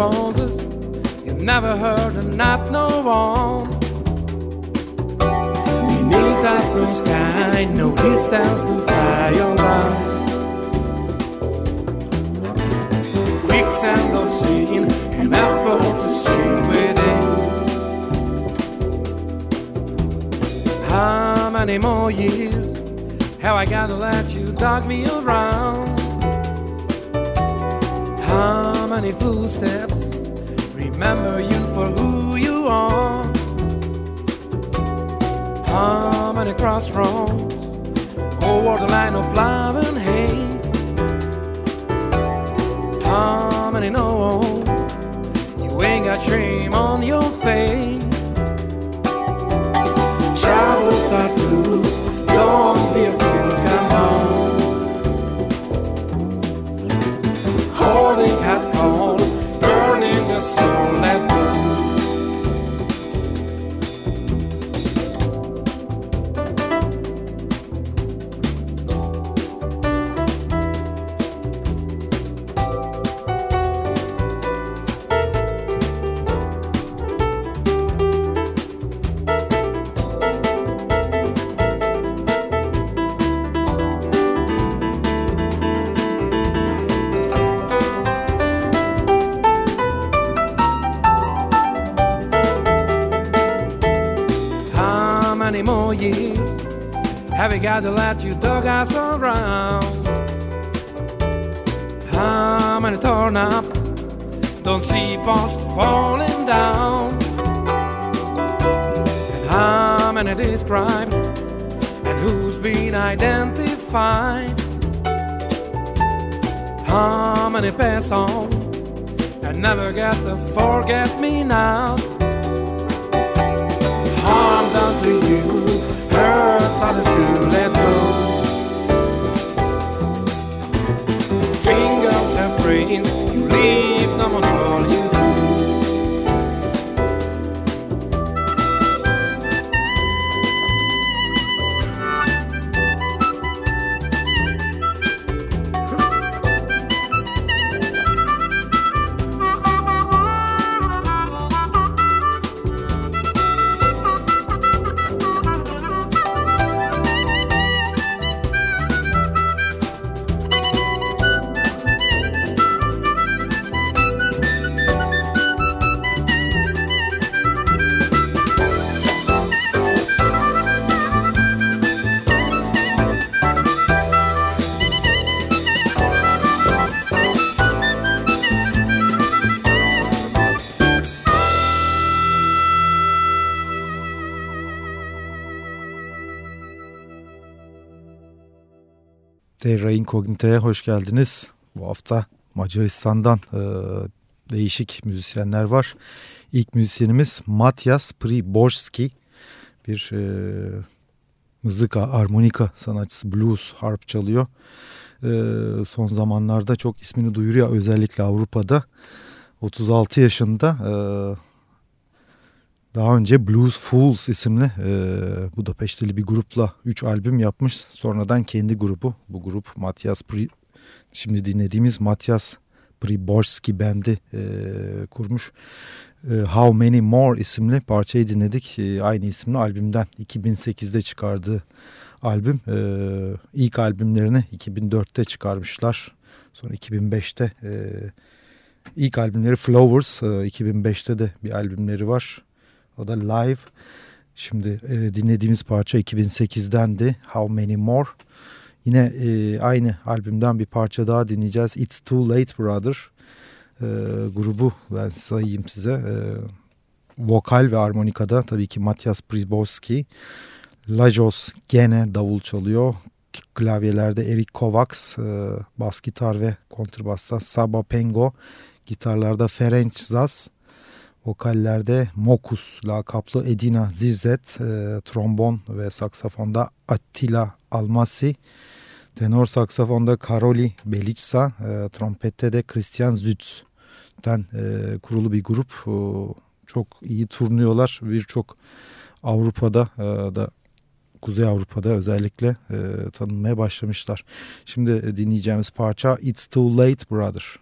responses you never heard and not no one. Beneath us, no sky, no distance to fly quick Quicksand of seeing and effort to sing within. How many more years have I gotta let you dog me around? tiny footsteps. Remember you for who you are. How many crossroads over the line of love and hate? How many no? You ain't got shame on your face. Dug us around. How many torn up? Don't see posts falling down. And how many described? And who's been identified? How many pass on and never get the forget me now? Harm done to you hurts others to let go. screens Terra Incognita'ya hoş geldiniz. Bu hafta Macaristan'dan e, değişik müzisyenler var. İlk müzisyenimiz Matyas Priborski. Bir e, mızıka, armonika sanatçısı, blues, harp çalıyor. E, son zamanlarda çok ismini duyuruyor özellikle Avrupa'da. 36 yaşında e, daha önce Blues Fools isimli e, Budapeşteli bir grupla 3 albüm yapmış. Sonradan kendi grubu. Bu grup Matias Pri, şimdi dinlediğimiz Matias Priborski Band'i e, kurmuş. E, How Many More isimli parçayı dinledik. E, aynı isimli albümden 2008'de çıkardığı albüm. E, ilk albümlerini 2004'te çıkarmışlar. Sonra 2005'te e, ilk albümleri Flowers. E, 2005'te de bir albümleri var. O da live. Şimdi e, dinlediğimiz parça 2008'dendi. How Many More. Yine e, aynı albümden bir parça daha dinleyeceğiz. It's Too Late Brother. e, grubu ben sayayım size. E, vokal ve armonikada tabii ki Matias Przyborski. Lajos gene davul çalıyor. Klavyelerde Erik Kovacs, e, bas gitar ve kontrbasta Saba Pengo, gitarlarda Ferenc Zas, vokallerde Mokus lakaplı Edina Zirzet, e, trombon ve saksafonda Attila Almasi, tenor saksafonda Karoli Belitsa, e, trompette de Christian Zütz'ten e, kurulu bir grup. E, çok iyi turnuyorlar. Birçok Avrupa'da e, da Kuzey Avrupa'da özellikle e, tanınmaya başlamışlar. Şimdi dinleyeceğimiz parça It's Too Late Brother.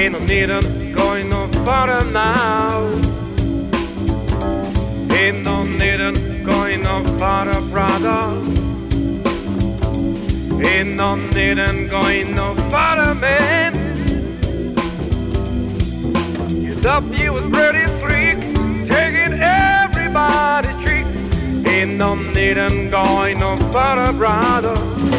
Ain't no need of going no further now. Ain't no need of going no further, brother. Ain't no need of going no further, man. You thought you was pretty freak, taking everybody's treat. Ain't no need of going no further, brother.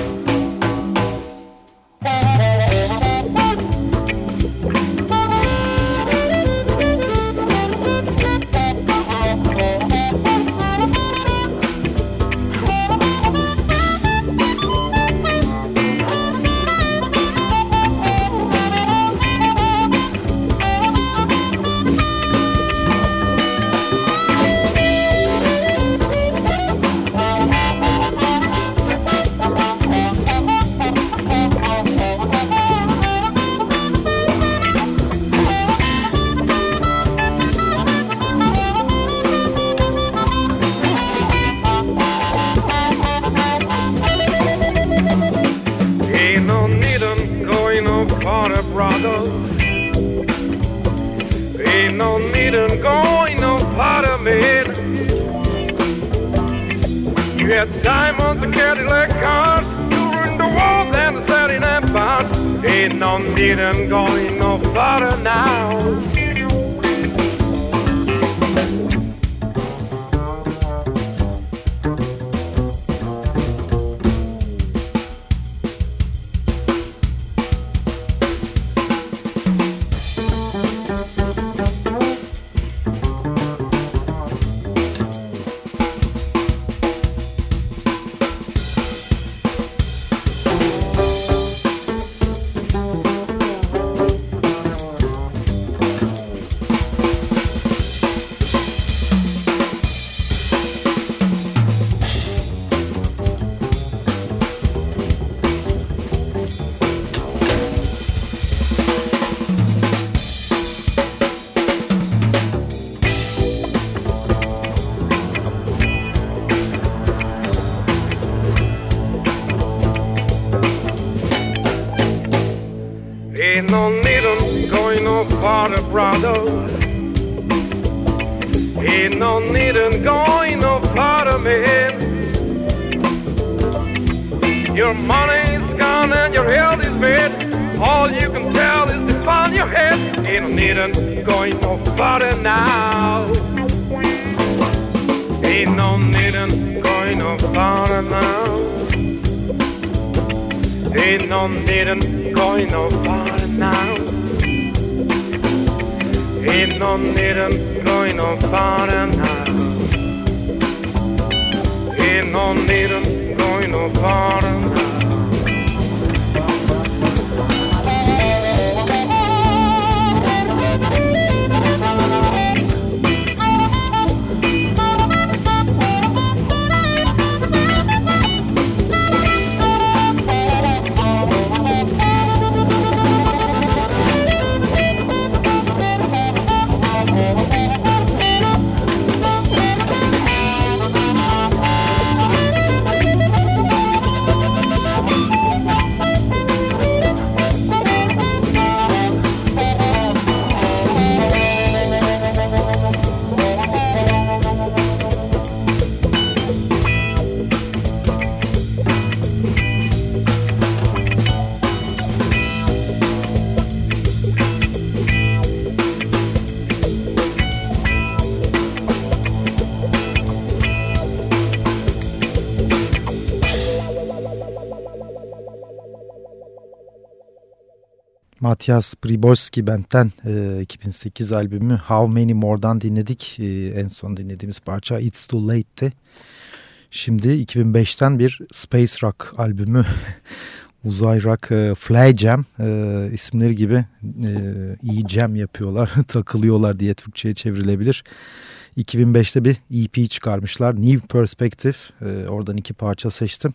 Need in going no further now. Ain't no need in going no farther now. Ain't no need in going no farther now. Ain't no needin' going no farther now. Ain't no needin' going no farther Matias Pribolski Band'den e, 2008 albümü How Many More'dan dinledik. E, en son dinlediğimiz parça It's Too Late'ti. Şimdi 2005'ten bir Space Rock albümü Uzay Rock e, Fly Jam e, isimleri gibi e, iyi jam yapıyorlar, takılıyorlar diye Türkçe'ye çevrilebilir. 2005'te bir EP çıkarmışlar. New Perspective. E, oradan iki parça seçtim.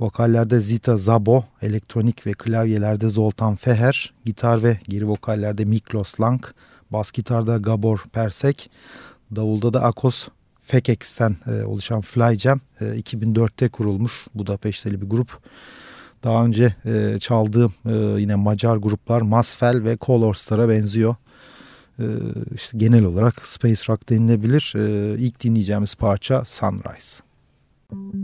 Vokallerde Zita Zabo, elektronik ve klavyelerde Zoltan Feher, gitar ve geri vokallerde Miklos Lang, bas gitarda Gabor Persek, davulda da Akos Fekex'ten e, oluşan Fly Jam e, 2004'te kurulmuş Budapeşteli bir grup. Daha önce e, çaldığım e, yine Macar gruplar Masfel ve Colorstar'a benziyor. E, işte genel olarak Space Rock denilebilir. E, ilk dinleyeceğimiz parça Sunrise. Müzik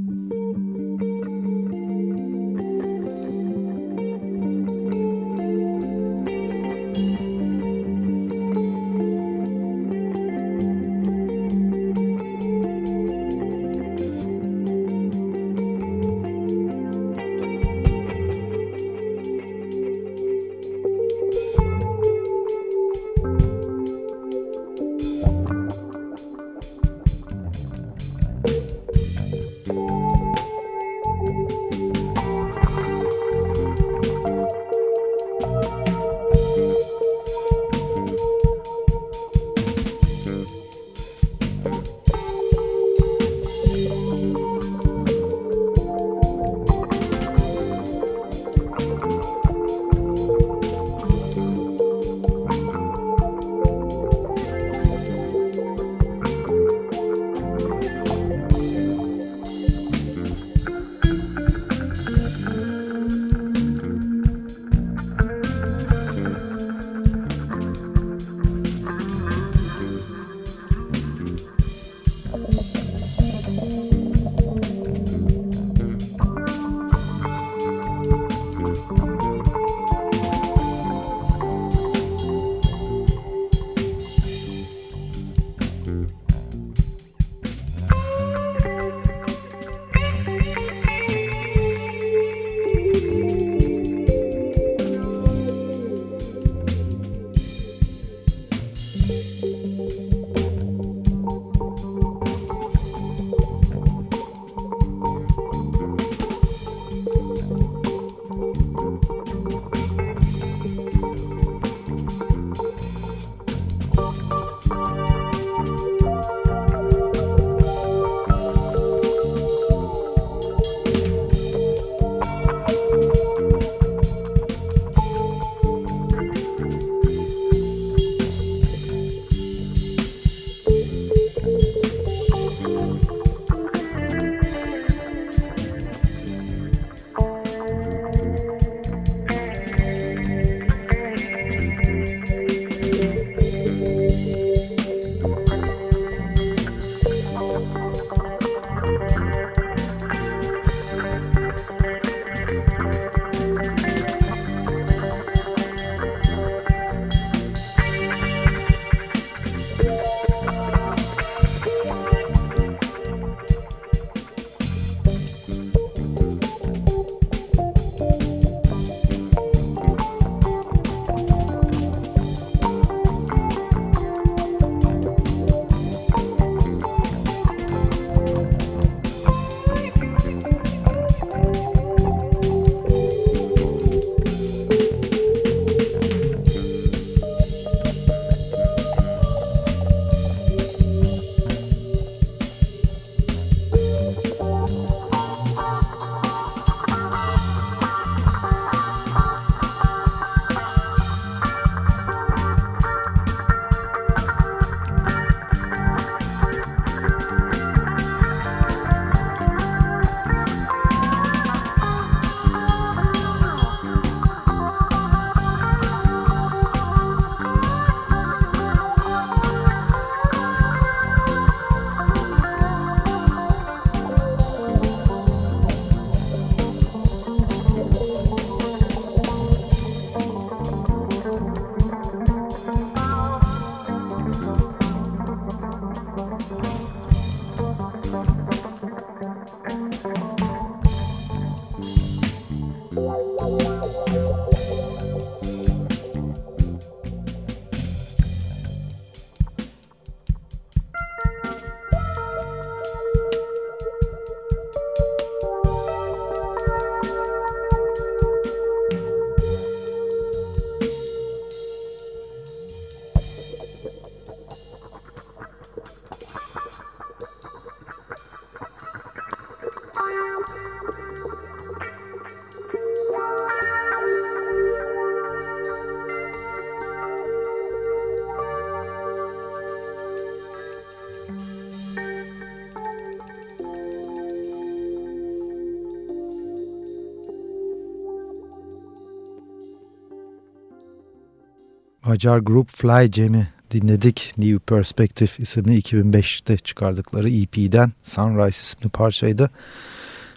Macar grup Fly Jam'i dinledik. New Perspective isimli 2005'te çıkardıkları EP'den Sunrise isimli parçaydı.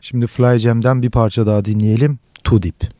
Şimdi Fly Jam'den bir parça daha dinleyelim. Too Deep.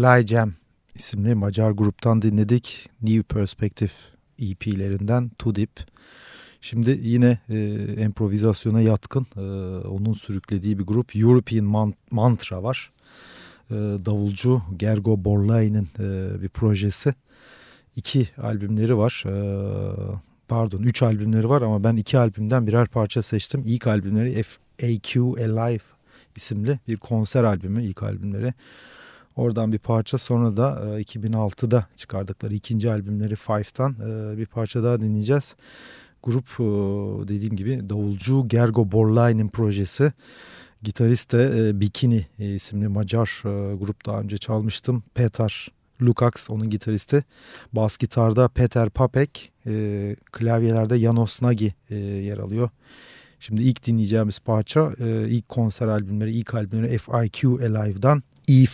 Fly Jam isimli Macar gruptan dinledik. New Perspective EP'lerinden Too Deep. Şimdi yine e, improvizasyona yatkın e, onun sürüklediği bir grup European Mantra var. E, davulcu Gergo Borlai'nin e, bir projesi. İki albümleri var. E, pardon üç albümleri var ama ben iki albümden birer parça seçtim. İlk albümleri FAQ Alive isimli bir konser albümü ilk albümleri. Oradan bir parça sonra da 2006'da çıkardıkları ikinci albümleri Five'tan bir parça daha dinleyeceğiz. Grup dediğim gibi davulcu Gergo Borlain'in projesi. Gitarist de Bikini isimli Macar grup daha önce çalmıştım. Petar Lukacs onun gitaristi. Bas gitarda Peter Papek, klavyelerde Janos Nagy yer alıyor. Şimdi ilk dinleyeceğimiz parça ilk konser albümleri, ilk albümleri FIQ Alive'dan E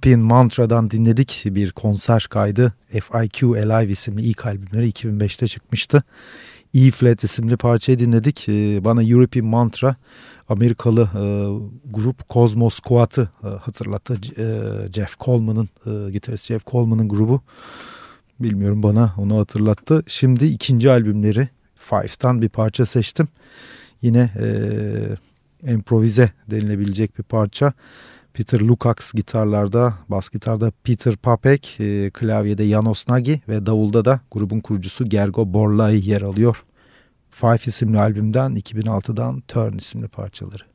European Mantra'dan dinledik bir konser kaydı. FIQ Alive isimli ilk albümleri 2005'te çıkmıştı. E-Flat isimli parçayı dinledik. Ee, bana European Mantra Amerikalı e, grup Cosmos Squad'ı e, hatırlattı. E, Jeff Coleman'ın, e, gitarist Jeff Coleman'ın grubu. Bilmiyorum bana onu hatırlattı. Şimdi ikinci albümleri Five'tan bir parça seçtim. Yine e, improvize denilebilecek bir parça. Peter Lukacs gitarlarda, bas gitarda Peter Papek, e, klavyede Janos Nagy ve davulda da grubun kurucusu Gergo Borlai yer alıyor. Five isimli albümden 2006'dan Turn isimli parçaları.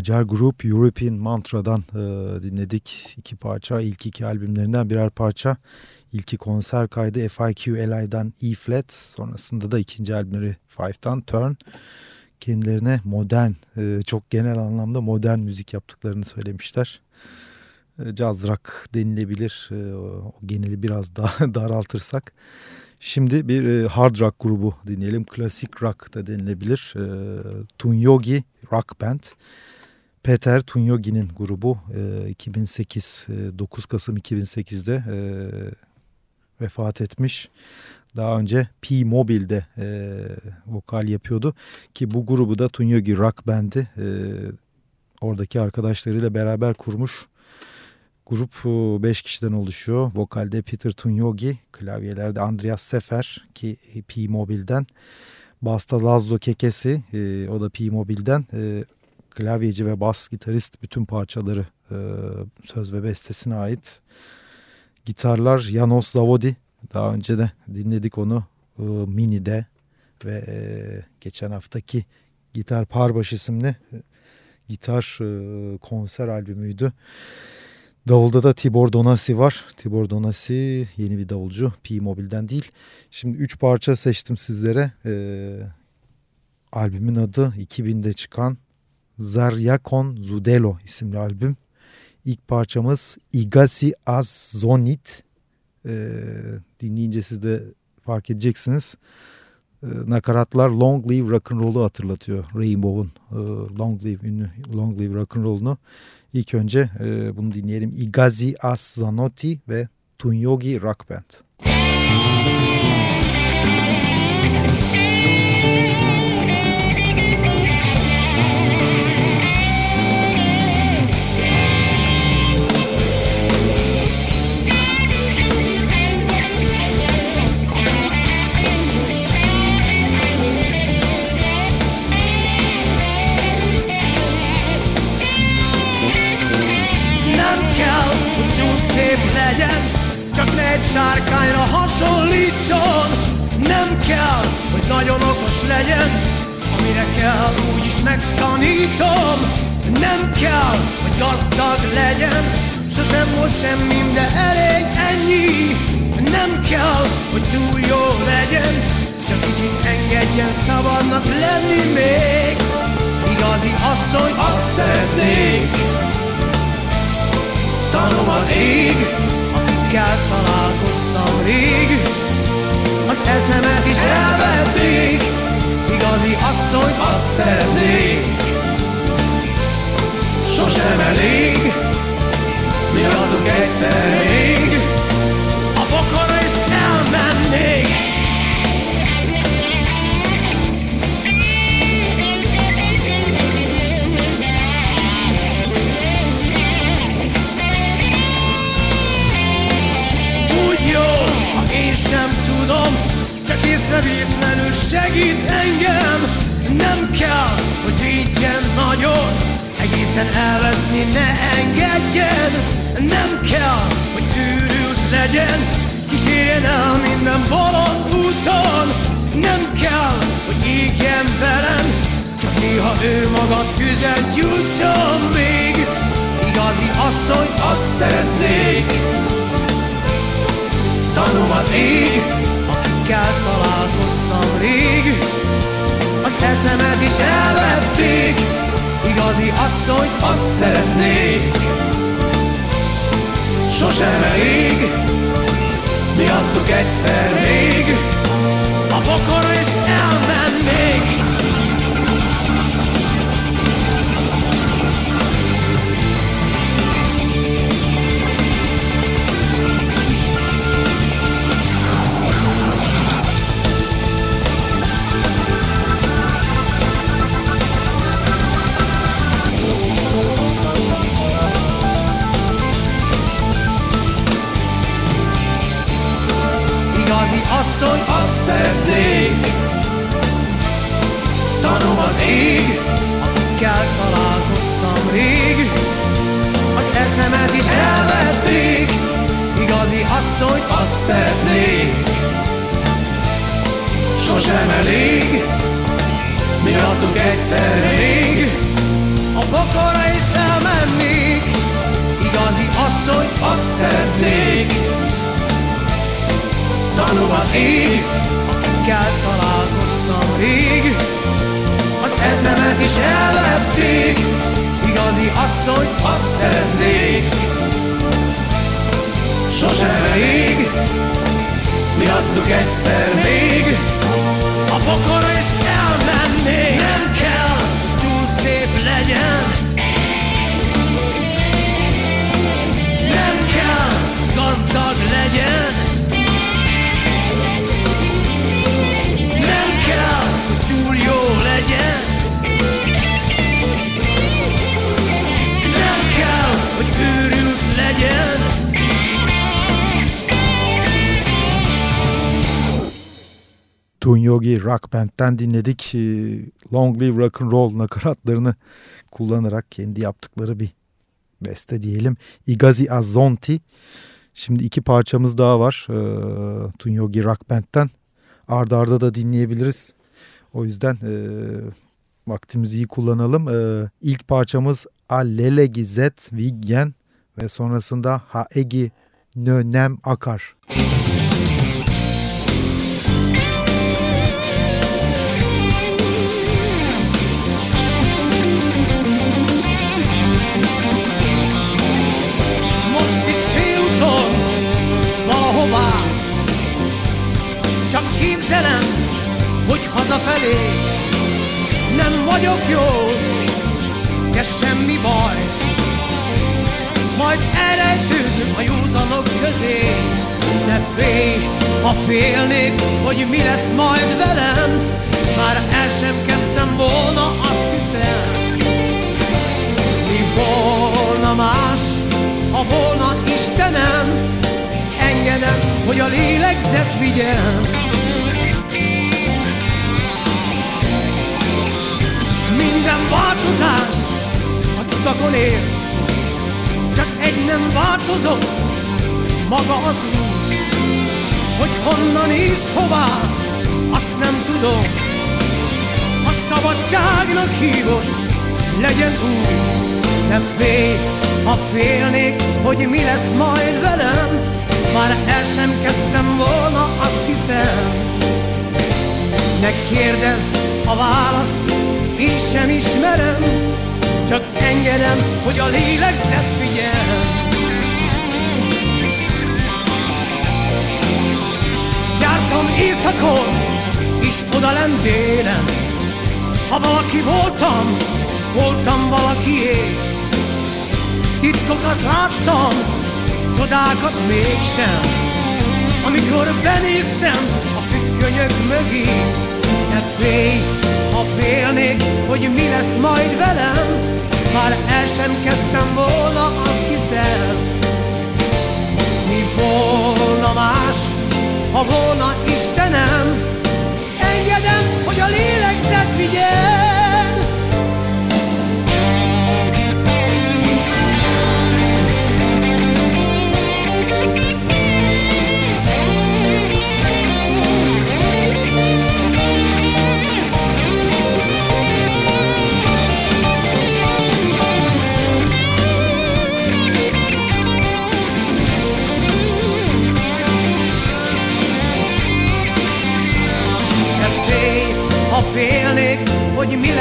Macar grup European Mantra'dan e, dinledik. iki parça, ilk iki albümlerinden birer parça. İlki konser kaydı FIQ Li'den E Flat. Sonrasında da ikinci albümleri Five'dan Turn. Kendilerine modern, e, çok genel anlamda modern müzik yaptıklarını söylemişler. E, jazz rock denilebilir. E, o geneli biraz daha daraltırsak. Şimdi bir e, hard rock grubu dinleyelim. Klasik rock da denilebilir. E, Tunyogi Rock Band. Peter Tunyogi'nin grubu e, 2008 e, 9 Kasım 2008'de e, vefat etmiş. Daha önce P-Mobile'de e, vokal yapıyordu ki bu grubu da Tunyogi Rock Band'i e, oradaki arkadaşlarıyla beraber kurmuş. Grup 5 kişiden oluşuyor. Vokalde Peter Tunyogi, klavyelerde Andreas Sefer ki P-Mobile'den. Basta Lazlo Kekesi, e, o da P-Mobile'den. E, klavyeci ve bas gitarist bütün parçaları e, söz ve bestesine ait. Gitarlar Janos Zavodi. Daha önce de dinledik onu e, Mini'de ve e, geçen haftaki Gitar Parbaş isimli e, gitar e, konser albümüydü. Davulda da Tibor Donasi var. Tibor Donasi yeni bir davulcu. P-Mobile'den değil. Şimdi 3 parça seçtim sizlere. Ee, albümün adı 2000'de çıkan Zaryakon Zudelo isimli albüm. İlk parçamız Igasi Az Zonit. Ee, dinleyince siz de fark edeceksiniz. Ee, nakaratlar Long Live Rock'n'Roll'u hatırlatıyor. Rainbow'un e, Long Live ünlü Long Live Rock'n'Roll'unu. İlk önce e, bunu dinleyelim. Igazi As Zanotti ve Tunyogi Rock Band. Egy sárkányra hasonlítson. Nem kell, hogy nagyon okos legyen Amire kell, úgyis megtanítom. Nem kell, hogy gazdag legyen Sosem volt semmi, de elég ennyi. Nem kell, hogy túl jó legyen Csak kicsit engedjen szabadnak lenni még. Igazi asszony, azt szeretnék. Tanom az ég akikkel találkoztam rég. Az eszemet is elvették Igazi asszony, azt szeretnék. Sosem elég Mi adunk egyszer még ne engedjen. Nem kell, hogy őrült legyen Kísérjen el minden bolond úton. Nem kell, hogy égjen velem Csak néha ő maga tüzet gyújtson még. Igazi asszony, azt szeretnék. Tanom az ég, akikkel találkoztam rég. Az eszemet is elvették Igazi asszony, azt szeretnék. Sosem elég. Miattuk egyszer még. A pokorra is elmennék Miattuk egyszer még. A pokolra is elmennék, igazi asszony, azt szeretnék. Tanul az ég, akikkel találkoztam rég, az eszemet is elvették, igazi asszony, azt szeretnék. Sosem elég, mi adtuk egyszer még, a pokolra is elmennék. Nem kell, túl szép legyen, nem kell, gazdag legyen, Tunyogi Rock Band'den dinledik. Ee, Long Live Rock and Roll nakaratlarını kullanarak kendi yaptıkları bir beste diyelim. Igazi Azonti. Şimdi iki parçamız daha var. Ee, Tunyogi Rock Band'den. Arda arda da dinleyebiliriz. O yüzden e, vaktimizi iyi kullanalım. Ee, ilk parçamız Alele Gizet Vigyen ve sonrasında Haegi Nönem Akar. Most Csak képzelem, hogy hazafelé Nem vagyok jó, de semmi baj. Majd elrejtőzünk a józanok közé Ne félj, ha félnék, hogy mi lesz majd velem. Már el sem kezdtem volna, azt hiszem. Mi volna más, ha volna Istenem, engedem, hogy a lélegzet vigyen. Minden változás az utakon ér, csak egy nem változott, maga az út. Hogy honnan és hová, azt nem tudom, a szabadságnak hívott, legyen úgy. Ne félj, ha félnék, hogy mi lesz majd velem, már el sem kezdtem volna, azt hiszem. Ne kérdezz a választ, én sem ismerem, csak engedem, hogy a lélegzet figyel. Jártam éjszakon, és oda lent délen, ha valaki voltam, voltam valakié. Titkokat láttam, csodákat mégsem. Amikor benéztem a függönyök mögé, ne félj, ha félnék, hogy mi lesz majd velem, már el sem kezdtem volna, azt hiszem. Mi volna más, ha volna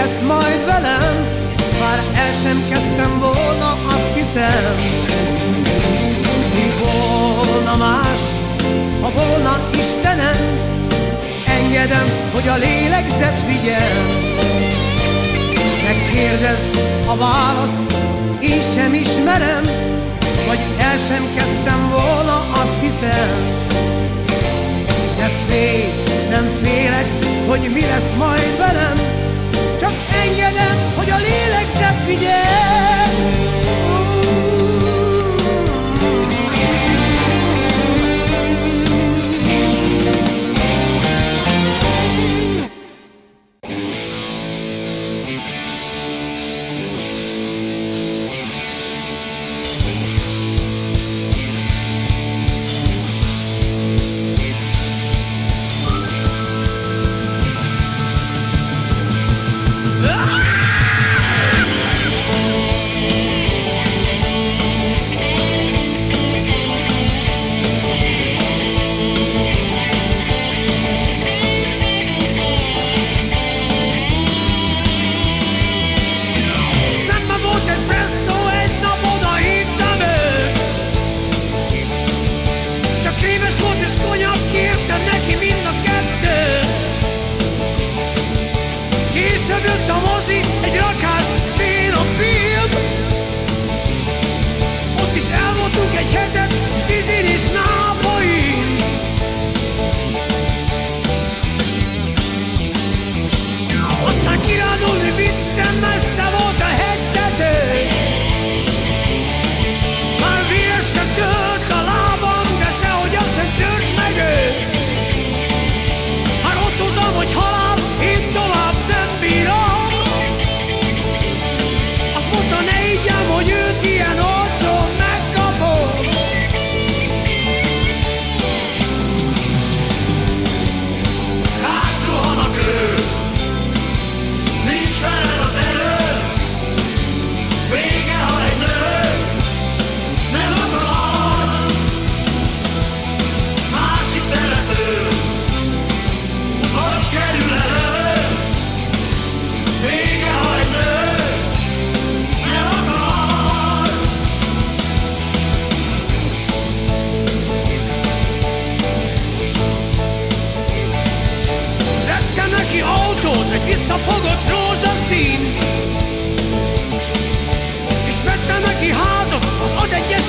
lesz majd velem, már el sem kezdtem volna, azt hiszem. Mi volna más, ha volna Istenem, engedem, hogy a lélegzet vigyen. Ne kérdezz a választ, én sem ismerem, vagy el sem kezdtem volna, azt hiszem. Ne félj, nem félek, hogy mi lesz majd velem, ξαφνιές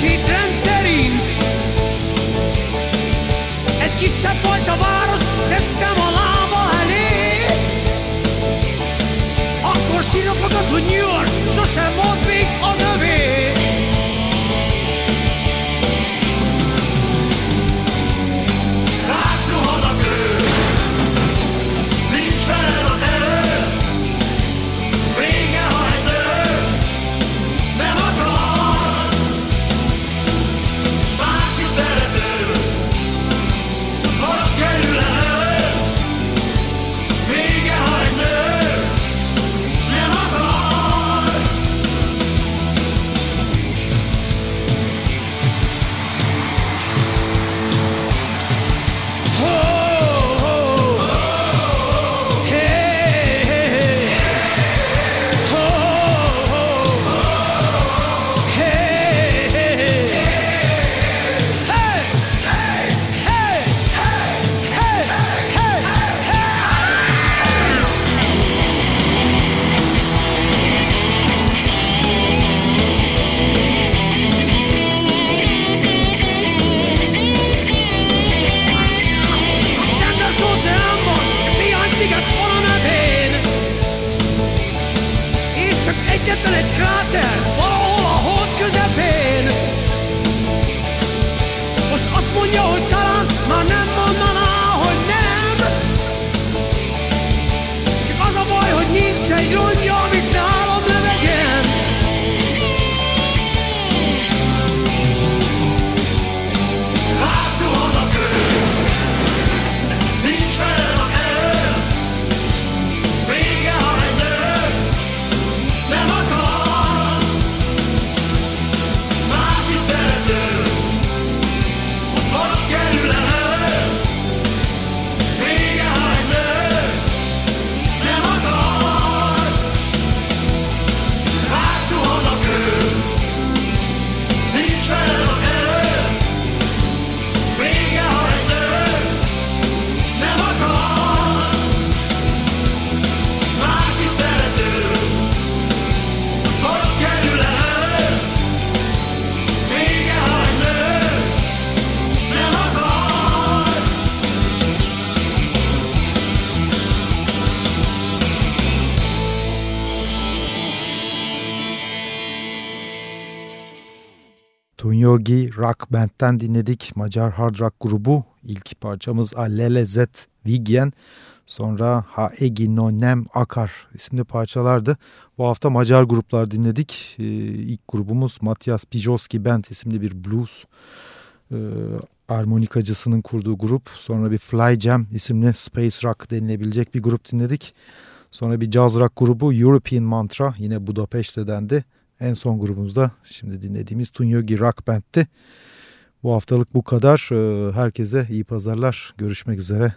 adegyesít rendszerint. Egy kisebb fajta város tettem a lába elé. Akkor sírva fogad, hogy New York sosem Rock Band'den dinledik. Macar hard rock grubu. İlk parçamız Allele Z Vigyen. Sonra Haegi No Nem Akar isimli parçalardı. Bu hafta Macar gruplar dinledik. Ee, ilk grubumuz Matias Pijoski Band isimli bir blues e, armonikacısının kurduğu grup. Sonra bir Fly Jam isimli space rock denilebilecek bir grup dinledik. Sonra bir jazz rock grubu European Mantra yine Budapeşte'dendi. En son grubumuzda şimdi dinlediğimiz Tunyogi Rock Band'ti. Bu haftalık bu kadar. Ee, herkese iyi pazarlar. Görüşmek üzere.